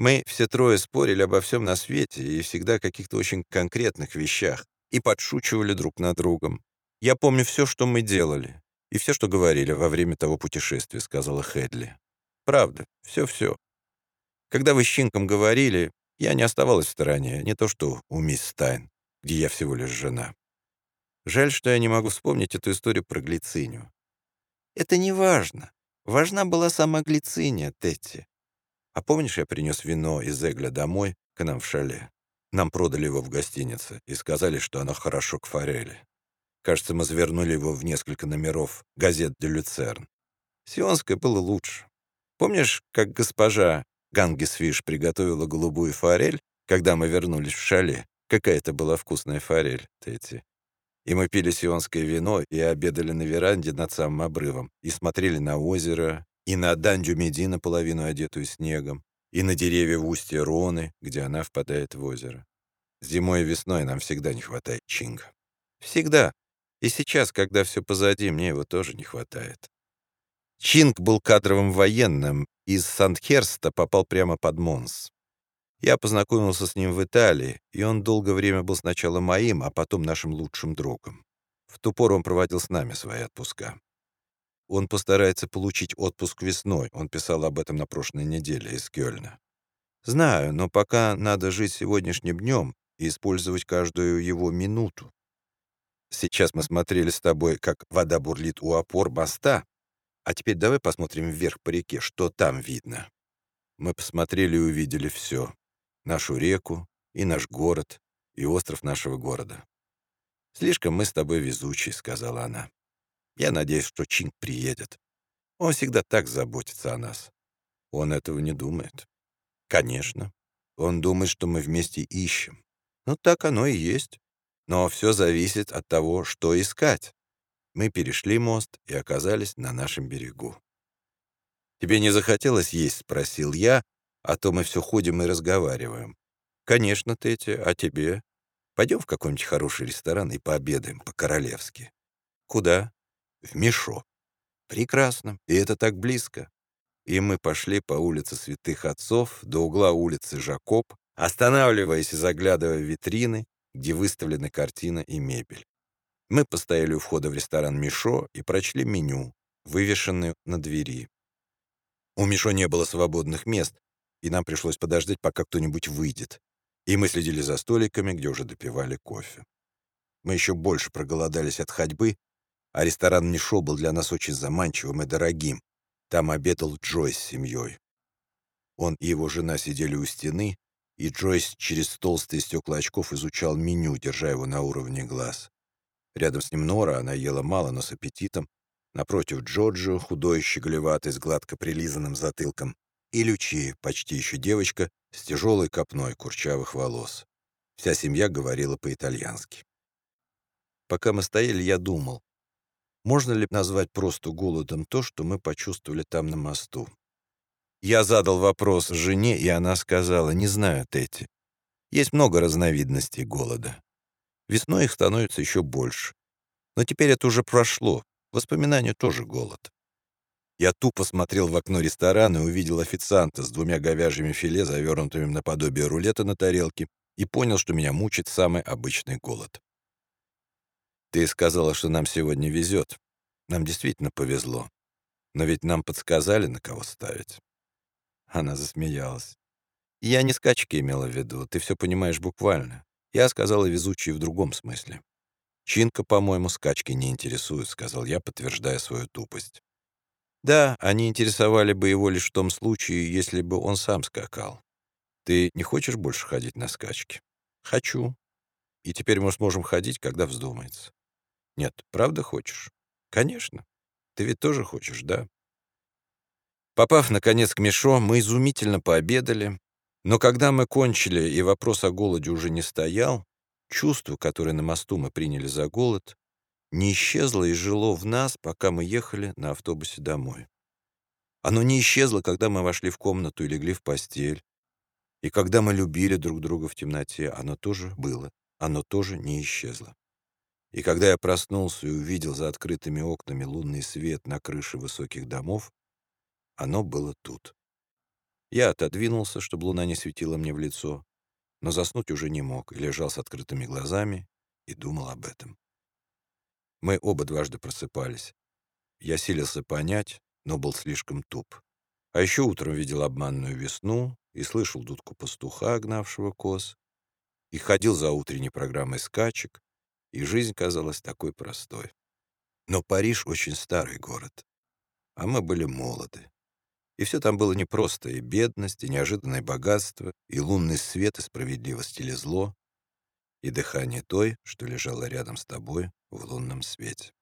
Мы все трое спорили обо всем на свете и всегда о каких-то очень конкретных вещах, и подшучивали друг над другом. Я помню все, что мы делали, и все, что говорили во время того путешествия», — сказала Хедли. «Правда, все-все. Когда вы с Щинком говорили, я не оставалась в стороне, не то что у мисс Стайн, где я всего лишь жена. Жаль, что я не могу вспомнить эту историю про глицинию. Это не важно. Важна была сама глициния, Тетти. А помнишь, я принес вино из Эгля домой, к нам в шале? Нам продали его в гостинице и сказали, что оно хорошо к форели. Кажется, мы завернули его в несколько номеров газет «Де Люцерн». Сионское было лучше. Помнишь, как госпожа Гангисвиш приготовила голубую форель, когда мы вернулись в шале? Какая это была вкусная форель, Тетти. И мы пили сионское вино и обедали на веранде над самым обрывом, и смотрели на озеро, и на Дандю Меди половину одетую снегом, и на деревья в устье Роны, где она впадает в озеро. Зимой и весной нам всегда не хватает чинга. Всегда. И сейчас, когда все позади, мне его тоже не хватает. Чинг был кадровым военным, из Сандхерста попал прямо под Монс. Я познакомился с ним в Италии, и он долгое время был сначала моим, а потом нашим лучшим другом. В ту пору он проводил с нами свои отпуска. Он постарается получить отпуск весной, он писал об этом на прошлой неделе из Кёльна. Знаю, но пока надо жить сегодняшним днем и использовать каждую его минуту. Сейчас мы смотрели с тобой, как вода бурлит у опор моста, а теперь давай посмотрим вверх по реке, что там видно. Мы посмотрели и увидели все нашу реку и наш город, и остров нашего города. «Слишком мы с тобой везучие», — сказала она. «Я надеюсь, что Чинг приедет. Он всегда так заботится о нас. Он этого не думает». «Конечно. Он думает, что мы вместе ищем. Ну, так оно и есть. Но все зависит от того, что искать. Мы перешли мост и оказались на нашем берегу. «Тебе не захотелось есть?» — спросил я, а то мы все ходим и разговариваем. Конечно, Тетя, а тебе? Пойдем в какой-нибудь хороший ресторан и пообедаем по-королевски. Куда? В Мишо. Прекрасно. И это так близко. И мы пошли по улице Святых Отцов до угла улицы Жакоб, останавливаясь и заглядывая в витрины, где выставлены картины и мебель. Мы постояли у входа в ресторан Мишо и прочли меню, вывешенное на двери. У Мишо не было свободных мест, и нам пришлось подождать, пока кто-нибудь выйдет. И мы следили за столиками, где уже допивали кофе. Мы еще больше проголодались от ходьбы, а ресторан Нишо был для нас очень заманчивым и дорогим. Там обедал Джойс с семьей. Он и его жена сидели у стены, и Джойс через толстые стекла очков изучал меню, держа его на уровне глаз. Рядом с ним Нора, она ела мало, но с аппетитом. Напротив Джорджио, худой, щеголеватый, с гладко прилизанным затылком, и Лючи, почти еще девочка, с тяжелой копной курчавых волос. Вся семья говорила по-итальянски. Пока мы стояли, я думал, можно ли назвать просто голодом то, что мы почувствовали там на мосту. Я задал вопрос жене, и она сказала, не знаю, Тетти. Есть много разновидностей голода. Весной их становится еще больше. Но теперь это уже прошло. Воспоминания тоже голод. Я тупо смотрел в окно ресторана и увидел официанта с двумя говяжьими филе, завернутыми наподобие рулета на тарелке, и понял, что меня мучит самый обычный голод. «Ты сказала, что нам сегодня везет. Нам действительно повезло. Но ведь нам подсказали, на кого ставить». Она засмеялась. «Я не скачки имела в виду, ты все понимаешь буквально. Я сказала везучий в другом смысле. Чинка, по-моему, скачки не интересует», — сказал я, подтверждая свою тупость. Да, они интересовали бы его лишь в том случае, если бы он сам скакал. Ты не хочешь больше ходить на скачки? Хочу. И теперь мы сможем ходить, когда вздумается. Нет, правда хочешь? Конечно. Ты ведь тоже хочешь, да? Попав, наконец, к Мишо, мы изумительно пообедали, но когда мы кончили, и вопрос о голоде уже не стоял, чувство, которое на мосту мы приняли за голод, не исчезло и жило в нас, пока мы ехали на автобусе домой. Оно не исчезло, когда мы вошли в комнату и легли в постель. И когда мы любили друг друга в темноте, оно тоже было, оно тоже не исчезло. И когда я проснулся и увидел за открытыми окнами лунный свет на крыше высоких домов, оно было тут. Я отодвинулся, чтобы луна не светила мне в лицо, но заснуть уже не мог и лежал с открытыми глазами и думал об этом. Мы оба дважды просыпались. Я силился понять, но был слишком туп. А еще утром видел обманную весну и слышал дудку пастуха, гнавшего коз, и ходил за утренней программой скачек, и жизнь казалась такой простой. Но Париж очень старый город, а мы были молоды. И все там было непросто, и бедность, и неожиданное богатство, и лунный свет, и справедливость или зло, и дыхание той, что лежало рядом с тобой в лунном свете.